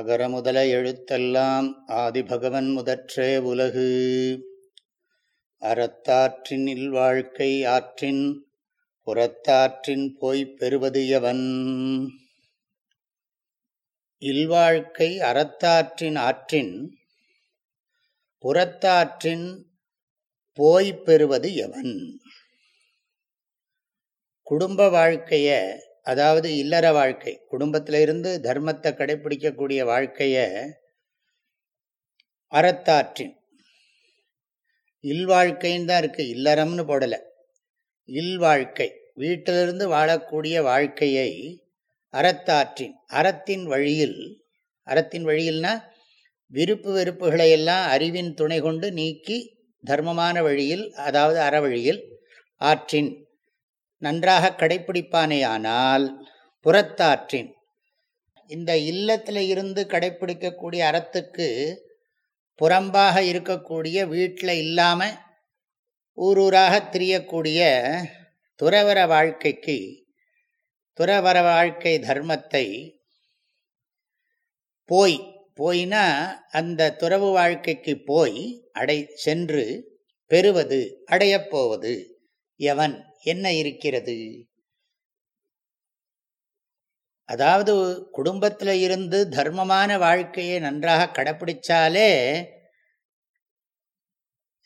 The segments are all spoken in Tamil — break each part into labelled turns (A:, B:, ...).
A: அகர முதல எழுத்தெல்லாம் ஆதிபகவன் முதற்றே உலகு அறத்தாற்றின் இல்வாழ்க்கை ஆற்றின் புறத்தாற்றின் போய்ப் பெறுவது எவன் இல்வாழ்க்கை அறத்தாற்றின் ஆற்றின் புறத்தாற்றின் போய்ப் பெறுவது எவன் குடும்ப வாழ்க்கையை அதாவது இல்லற வாழ்க்கை குடும்பத்தில் இருந்து தர்மத்தை கடைபிடிக்கக்கூடிய வாழ்க்கையை அறத்தாற்றின் இல்வாழ்க்கைன்னு தான் இருக்குது இல்லறம்னு போடலை இல்வாழ்க்கை வீட்டிலிருந்து வாழக்கூடிய வாழ்க்கையை அறத்தாற்றின் அறத்தின் வழியில் அறத்தின் வழியில்னா விருப்பு வெறுப்புகளை எல்லாம் அறிவின் துணை கொண்டு நீக்கி தர்மமான வழியில் அதாவது அறவழியில் ஆற்றின் நன்றாக கடைப்பிடிப்பானேயானால் புறத்தாற்றின் இந்த இல்லத்தில் இருந்து கடைப்பிடிக்கக்கூடிய அறத்துக்கு புறம்பாக இருக்கக்கூடிய வீட்டில் இல்லாமல் ஊரூராக திரியக்கூடிய துறவர வாழ்க்கைக்கு துறவர வாழ்க்கை தர்மத்தை போய் போயினா அந்த துறவு வாழ்க்கைக்கு போய் அடை சென்று பெறுவது அடையப்போவது எவன் என்ன இருக்கிறது அதாவது குடும்பத்தில் இருந்து தர்மமான வாழ்க்கையை நன்றாக கடைப்பிடிச்சாலே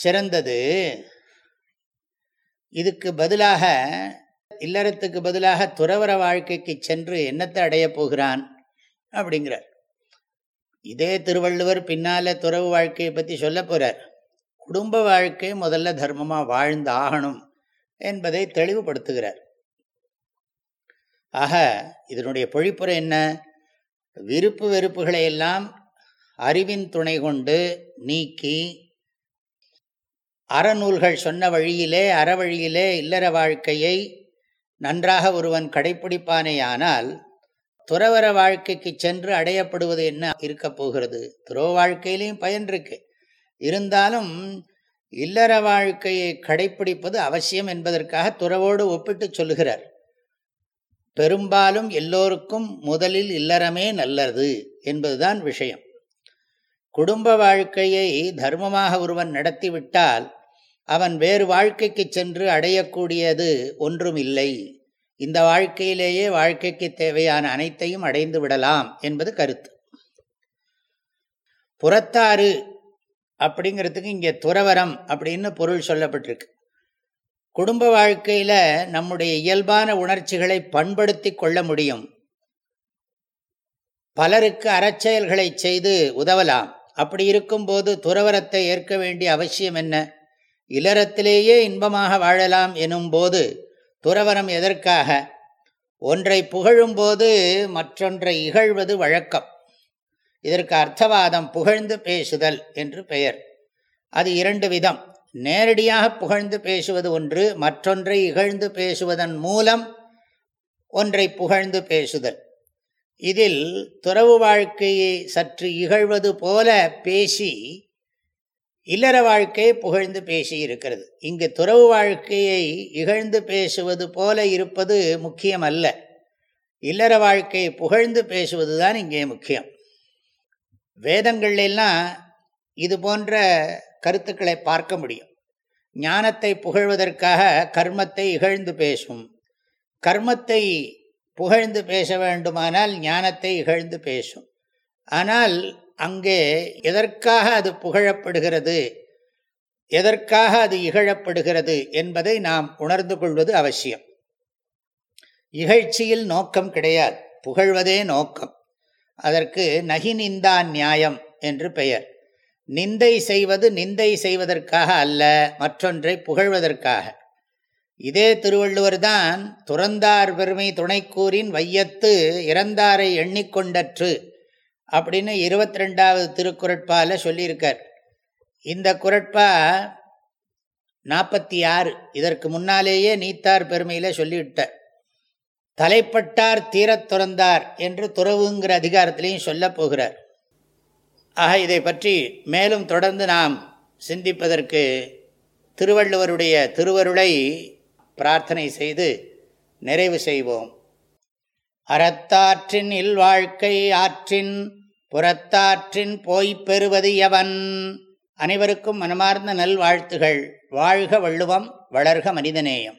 A: சிறந்தது இதுக்கு பதிலாக இல்லறத்துக்கு பதிலாக துறவர வாழ்க்கைக்கு சென்று என்னத்தை அடையப் போகிறான் அப்படிங்கிறார் இதே திருவள்ளுவர் பின்னால் துறவு வாழ்க்கையை பற்றி சொல்ல போகிறார் குடும்ப வாழ்க்கை முதல்ல தர்மமாக வாழ்ந்து ஆகணும் என்பதை தெளிவுபடுத்துகிறார் ஆக இதனுடைய பொழிப்புரை என்ன விருப்பு வெறுப்புகளை எல்லாம் அறிவின் துணை கொண்டு நீக்கி அறநூல்கள் சொன்ன வழியிலே அறவழியிலே இல்லற வாழ்க்கையை நன்றாக ஒருவன் கடைப்பிடிப்பானேயானால் துறவர வாழ்க்கைக்கு சென்று அடையப்படுவது என்ன இருக்கப் போகிறது துறவு வாழ்க்கையிலையும் பயன் இருக்கு இருந்தாலும் இல்லற வாழ்க்கையை கடைப்பிடிப்பது அவசியம் என்பதற்காக துறவோடு ஒப்பிட்டு சொல்லுகிறார் பெரும்பாலும் எல்லோருக்கும் முதலில் இல்லறமே நல்லது என்பதுதான் விஷயம் குடும்ப வாழ்க்கையை தர்மமாக ஒருவன் நடத்திவிட்டால் அவன் வேறு வாழ்க்கைக்கு சென்று அடையக்கூடியது ஒன்றும் இல்லை இந்த வாழ்க்கையிலேயே வாழ்க்கைக்கு தேவையான அனைத்தையும் அடைந்து விடலாம் என்பது கருத்து புறத்தாறு அப்படிங்கிறதுக்கு இங்கே துறவரம் அப்படின்னு பொருள் சொல்லப்பட்டிருக்கு குடும்ப வாழ்க்கையில் நம்முடைய இயல்பான உணர்ச்சிகளை பண்படுத்தி கொள்ள முடியும் பலருக்கு அறச்செயல்களை செய்து உதவலாம் அப்படி இருக்கும்போது துறவரத்தை ஏற்க வேண்டிய அவசியம் என்ன இலரத்திலேயே இன்பமாக வாழலாம் எனும் போது துறவரம் எதற்காக ஒன்றை புகழும்போது மற்றொன்றை இகழ்வது வழக்கம் இதற்கு அர்த்தவாதம் புகழ்ந்து பேசுதல் என்று பெயர் அது இரண்டு விதம் நேரடியாக புகழ்ந்து பேசுவது ஒன்று மற்றொன்றை இகழ்ந்து பேசுவதன் மூலம் ஒன்றை புகழ்ந்து பேசுதல் இதில் துறவு வாழ்க்கையை சற்று இகழ்வது போல பேசி இல்லற வாழ்க்கையை புகழ்ந்து பேசி இருக்கிறது இங்கு துறவு வாழ்க்கையை இகழ்ந்து பேசுவது போல இருப்பது முக்கியம் அல்ல இல்லற வாழ்க்கையை புகழ்ந்து பேசுவதுதான் இங்கே முக்கியம் வேதங்கள்லாம் இது போன்ற கருத்துக்களை பார்க்க முடியும் ஞானத்தை புகழ்வதற்காக கர்மத்தை இகழ்ந்து பேசும் கர்மத்தை புகழ்ந்து பேச வேண்டுமானால் ஞானத்தை இகழ்ந்து பேசும் ஆனால் அங்கே எதற்காக அது புகழப்படுகிறது எதற்காக அது இகழப்படுகிறது என்பதை நாம் உணர்ந்து கொள்வது அவசியம் இகழ்ச்சியில் நோக்கம் கிடையாது புகழ்வதே நோக்கம் அதற்கு நகி நிந்தா நியாயம் என்று பெயர் நிந்தை செய்வது நிந்தை செய்வதற்காக அல்ல மற்றொன்றை புகழ்வதற்காக இதே திருவள்ளுவர் தான் துறந்தார் பெருமை துணைக்கூறின் வையத்து இறந்தாரை எண்ணிக்கொண்டற்று அப்படின்னு இருபத்தி ரெண்டாவது திருக்குறட்பால சொல்லியிருக்கார் இந்த குரட்பா நாற்பத்தி ஆறு இதற்கு முன்னாலேயே நீத்தார் பெருமையில் சொல்லிவிட்டார் தலைப்பட்டார் தீரத் துறந்தார் என்று துறவுங்கிற அதிகாரத்திலையும் சொல்ல போகிறார் ஆக இதை பற்றி மேலும் தொடர்ந்து நாம் சிந்திப்பதற்கு திருவள்ளுவருடைய திருவருளை பிரார்த்தனை செய்து நிறைவு செய்வோம் அறத்தாற்றின் இல்வாழ்க்கை ஆற்றின் புறத்தாற்றின் போய்ப் பெறுவது எவன் அனைவருக்கும் மனமார்ந்த நல்வாழ்த்துகள் வாழ்க வள்ளுவம் வளர்க மனிதநேயம்